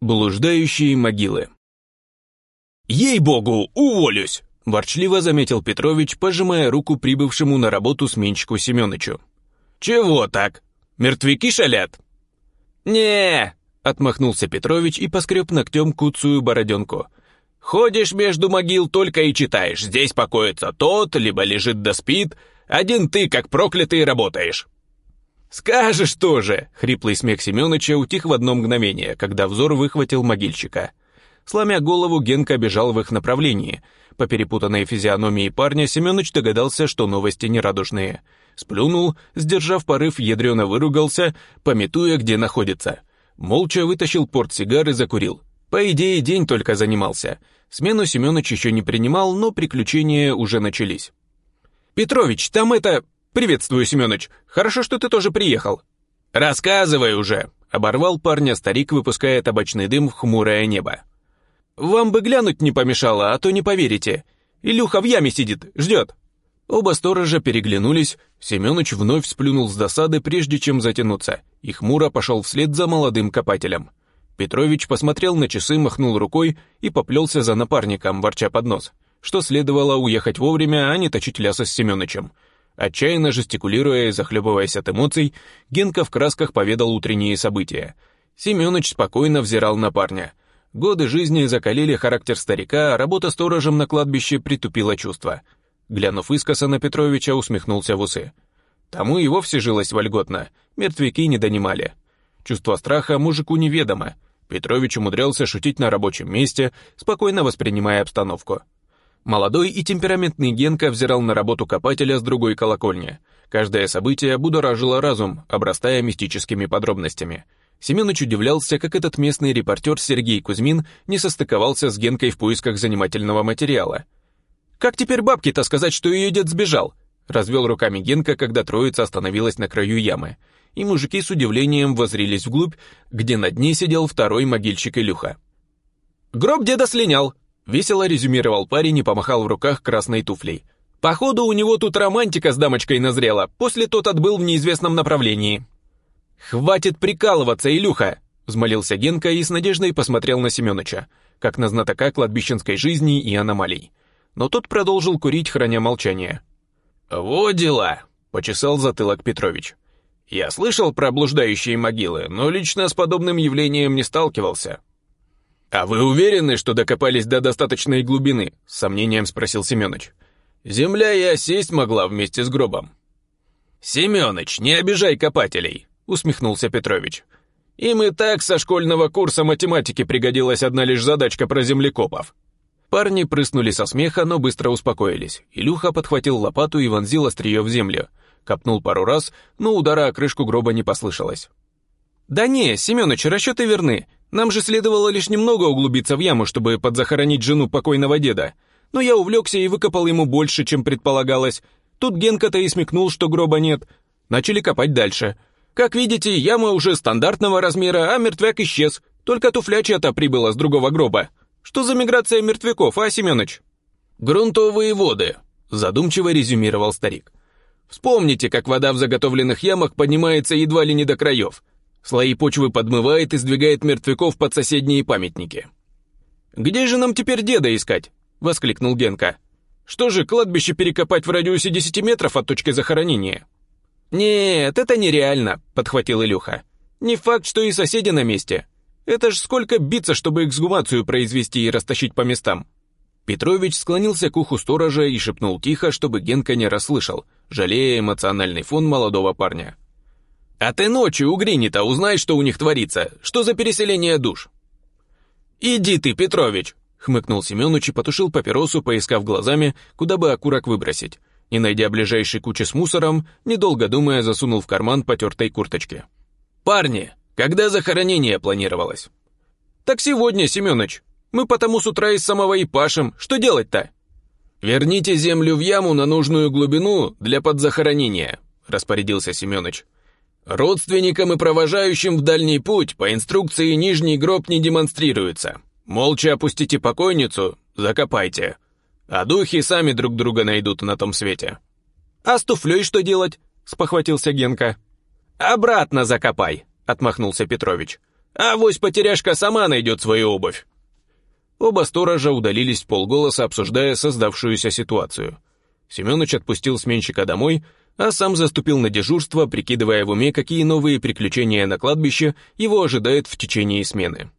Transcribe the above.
Блуждающие могилы. «Ей-богу, уволюсь!» – ворчливо заметил Петрович, пожимая руку прибывшему на работу сменщику Семёнычу. «Чего так? Мертвяки шалят?» не отмахнулся Петрович и поскреб ногтем куцую бороденку. «Ходишь между могил только и читаешь. Здесь покоится тот, либо лежит да спит. Один ты, как проклятый, работаешь». «Скажешь тоже!» — хриплый смех Семёныча утих в одно мгновение, когда взор выхватил могильщика. Сломя голову, Генка бежал в их направлении. По перепутанной физиономии парня Семёныч догадался, что новости нерадужные. Сплюнул, сдержав порыв, ядрёно выругался, пометуя, где находится. Молча вытащил портсигар и закурил. По идее, день только занимался. Смену Семёныч еще не принимал, но приключения уже начались. «Петрович, там это... «Приветствую, Семёныч. Хорошо, что ты тоже приехал». «Рассказывай уже», — оборвал парня старик, выпуская табачный дым в хмурое небо. «Вам бы глянуть не помешало, а то не поверите. Илюха в яме сидит, ждет». Оба сторожа переглянулись, Семёныч вновь сплюнул с досады, прежде чем затянуться, и хмуро пошел вслед за молодым копателем. Петрович посмотрел на часы, махнул рукой и поплелся за напарником, ворча под нос, что следовало уехать вовремя, а не точить ляса с Семёнычем. Отчаянно жестикулируя и захлебываясь от эмоций, Генка в красках поведал утренние события. Семёныч спокойно взирал на парня. Годы жизни закалили характер старика, а работа сторожем на кладбище притупила чувства. Глянув искоса на Петровича, усмехнулся в усы. Тому и вовсе жилось вольготно, мертвяки не донимали. Чувство страха мужику неведомо. Петрович умудрялся шутить на рабочем месте, спокойно воспринимая обстановку. Молодой и темпераментный Генка взирал на работу копателя с другой колокольни. Каждое событие будоражило разум, обрастая мистическими подробностями. Семенович удивлялся, как этот местный репортер Сергей Кузьмин не состыковался с Генкой в поисках занимательного материала. «Как теперь бабке-то сказать, что ее дед сбежал?» Развел руками Генка, когда троица остановилась на краю ямы. И мужики с удивлением возрились вглубь, где на дне сидел второй могильщик Илюха. «Гроб деда слинял», Весело резюмировал парень и помахал в руках красной туфлей. «Походу, у него тут романтика с дамочкой назрела, после тот отбыл в неизвестном направлении». «Хватит прикалываться, Илюха!» взмолился Генка и с надеждой посмотрел на Семёныча, как на знатока кладбищенской жизни и аномалий. Но тот продолжил курить, храня молчание. «Вот дела!» — почесал затылок Петрович. «Я слышал про блуждающие могилы, но лично с подобным явлением не сталкивался. «А вы уверены, что докопались до достаточной глубины?» — с сомнением спросил Семёныч. «Земля и осесть могла вместе с гробом». «Семёныч, не обижай копателей!» — усмехнулся Петрович. «Им и так со школьного курса математики пригодилась одна лишь задачка про землекопов». Парни прыснули со смеха, но быстро успокоились. Илюха подхватил лопату и вонзил острие в землю. Копнул пару раз, но удара о крышку гроба не послышалось. «Да не, Семёныч, расчеты верны. Нам же следовало лишь немного углубиться в яму, чтобы подзахоронить жену покойного деда. Но я увлекся и выкопал ему больше, чем предполагалось. Тут Генка-то и смекнул, что гроба нет. Начали копать дальше. Как видите, яма уже стандартного размера, а мертвяк исчез. Только туфля чья-то прибыла с другого гроба. Что за миграция мертвяков, а, Семёныч? «Грунтовые воды», — задумчиво резюмировал старик. «Вспомните, как вода в заготовленных ямах поднимается едва ли не до краев. Слои почвы подмывает и сдвигает мертвяков под соседние памятники. «Где же нам теперь деда искать?» — воскликнул Генка. «Что же, кладбище перекопать в радиусе 10 метров от точки захоронения?» «Нет, это нереально», — подхватил Илюха. «Не факт, что и соседи на месте. Это ж сколько биться, чтобы эксгумацию произвести и растащить по местам». Петрович склонился к уху сторожа и шепнул тихо, чтобы Генка не расслышал, жалея эмоциональный фон молодого парня. А ты ночью у Гринита узнай, что у них творится. Что за переселение душ?» «Иди ты, Петрович!» — хмыкнул Семенович и потушил папиросу, поискав глазами, куда бы окурок выбросить. Не найдя ближайшей кучи с мусором, недолго думая, засунул в карман потертой курточки. «Парни, когда захоронение планировалось?» «Так сегодня, Семенович. Мы потому с утра из самого и пашем. Что делать-то?» «Верните землю в яму на нужную глубину для подзахоронения», — распорядился Семенович. Родственникам и провожающим в дальний путь по инструкции нижний гроб не демонстрируется. Молча опустите покойницу, закопайте. А духи сами друг друга найдут на том свете. А с туфлей что делать? спохватился Генка. Обратно закопай, отмахнулся Петрович. А вось потеряшка сама найдет свою обувь. Оба сторожа удалились в полголоса, обсуждая создавшуюся ситуацию. Семенович отпустил сменщика домой, а сам заступил на дежурство, прикидывая в уме, какие новые приключения на кладбище его ожидают в течение смены.